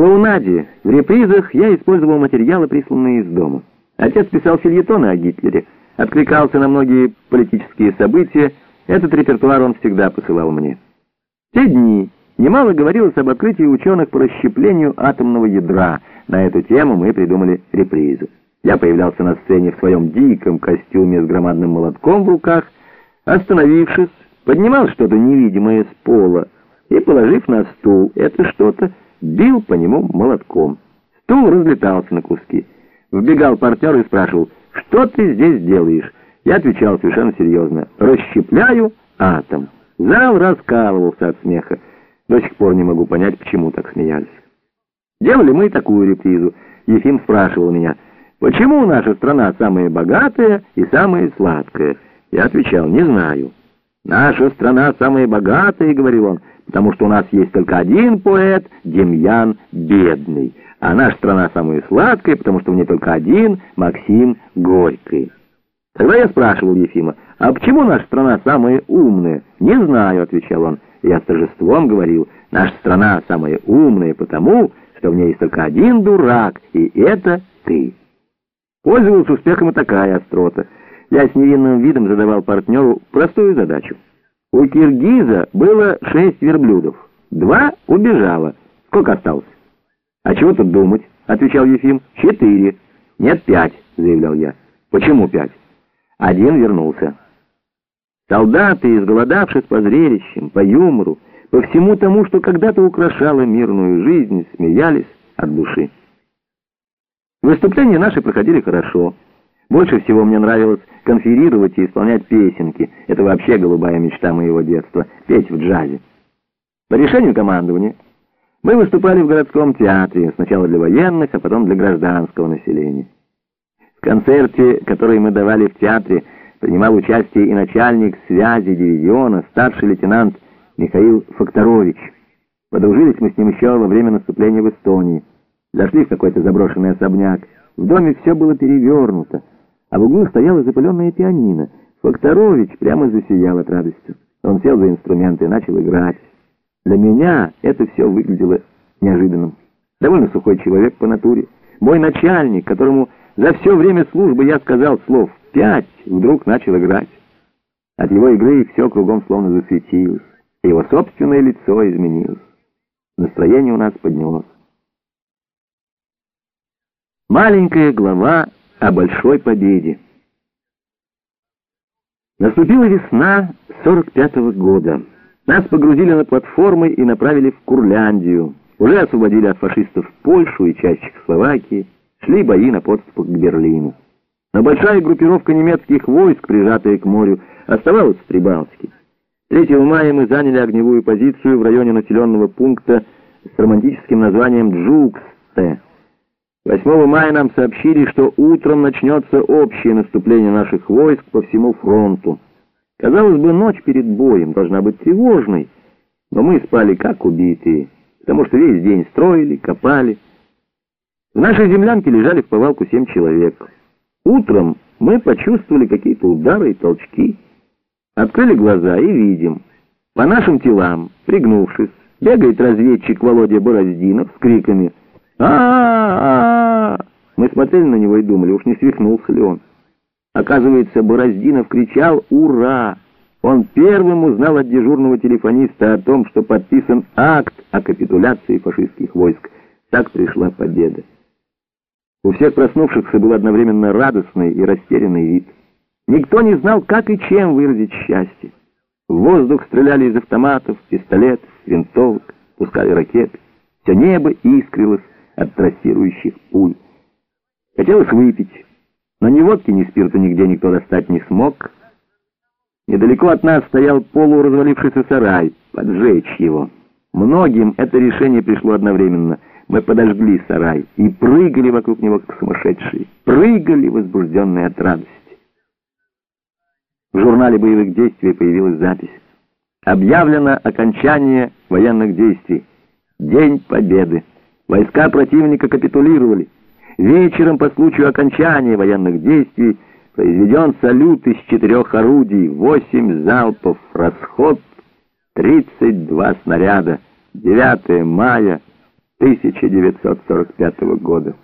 клоунаде, в репризах я использовал материалы, присланные из дома. Отец писал фильетоны о Гитлере, откликался на многие политические события, этот репертуар он всегда посылал мне. В те дни немало говорилось об открытии ученых по расщеплению атомного ядра. На эту тему мы придумали репризу. Я появлялся на сцене в своем диком костюме с громадным молотком в руках, остановившись, поднимал что-то невидимое с пола и, положив на стул это что-то, бил по нему молотком. Стул разлетался на куски. Вбегал партнер и спрашивал, «Что ты здесь делаешь?» Я отвечал совершенно серьезно, «Расщепляю атом». Зал раскалывался от смеха. До сих пор не могу понять, почему так смеялись. Делали мы такую репризу. Ефим спрашивал меня, «Почему наша страна самая богатая и самая сладкая?» Я отвечал, «Не знаю». «Наша страна самая богатая», — говорил он, потому что у нас есть только один поэт, Демьян Бедный, а наша страна самая сладкая, потому что в ней только один, Максим Горький. Тогда я спрашивал Ефима, а почему наша страна самая умная? Не знаю, отвечал он. Я с торжеством говорил, наша страна самая умная потому, что в ней есть только один дурак, и это ты. Пользовался успехом и такая острота. Я с невинным видом задавал партнеру простую задачу. У киргиза было шесть верблюдов. Два убежало. Сколько осталось? А чего тут думать? Отвечал Ефим. Четыре. Нет, пять, заявлял я. Почему пять? Один вернулся. Солдаты, изголодавшись по зрелищам, по юмору, по всему тому, что когда-то украшало мирную жизнь, смеялись от души. Выступления наши проходили хорошо. Больше всего мне нравилось конферировать и исполнять песенки. Это вообще голубая мечта моего детства — петь в джазе. По решению командования мы выступали в городском театре, сначала для военных, а потом для гражданского населения. В концерте, который мы давали в театре, принимал участие и начальник связи дивизиона, старший лейтенант Михаил Факторович. Подружились мы с ним еще во время наступления в Эстонии. Зашли в какой-то заброшенный особняк. В доме все было перевернуто а в углу стояла запыленная пианино. Факторович прямо засиял от радости. Он сел за инструменты и начал играть. Для меня это все выглядело неожиданным. Довольно сухой человек по натуре. Мой начальник, которому за все время службы я сказал слов «пять», вдруг начал играть. От его игры все кругом словно засветилось, его собственное лицо изменилось. Настроение у нас поднялось. Маленькая глава о большой победе. Наступила весна 45-го года. Нас погрузили на платформы и направили в Курляндию. Уже освободили от фашистов Польшу и часть Чехословакии. Шли бои на подступах к Берлину. Но большая группировка немецких войск, прижатая к морю, оставалась в Прибалтике. 3 мая мы заняли огневую позицию в районе населенного пункта с романтическим названием Джуксте. 8 мая нам сообщили, что утром начнется общее наступление наших войск по всему фронту. Казалось бы, ночь перед боем должна быть тревожной, но мы спали как убитые, потому что весь день строили, копали. В нашей землянке лежали в повалку семь человек. Утром мы почувствовали какие-то удары и толчки. Открыли глаза и видим. По нашим телам, пригнувшись, бегает разведчик Володя Бороздинов с криками а, -а, -а, Мы смотрели на него и думали, уж не свихнулся ли он. Оказывается, Бороздинов кричал «Ура!». Он первым узнал от дежурного телефониста о том, что подписан акт о капитуляции фашистских войск. Так пришла победа. У всех проснувшихся был одновременно радостный и растерянный вид. Никто не знал, как и чем выразить счастье. В воздух стреляли из автоматов, пистолетов, винтовок, пускали ракеты. Все небо искрилось от трассирующих пуль. Хотелось выпить, но ни водки, ни спирта нигде никто достать не смог. Недалеко от нас стоял полуразвалившийся сарай, поджечь его. Многим это решение пришло одновременно. Мы подожгли сарай и прыгали вокруг него, как сумасшедшие. Прыгали, возбужденные от радости. В журнале боевых действий появилась запись. Объявлено окончание военных действий. День Победы. Войска противника капитулировали. Вечером по случаю окончания военных действий произведен салют из четырех орудий, восемь залпов, расход 32 снаряда. 9 мая 1945 года.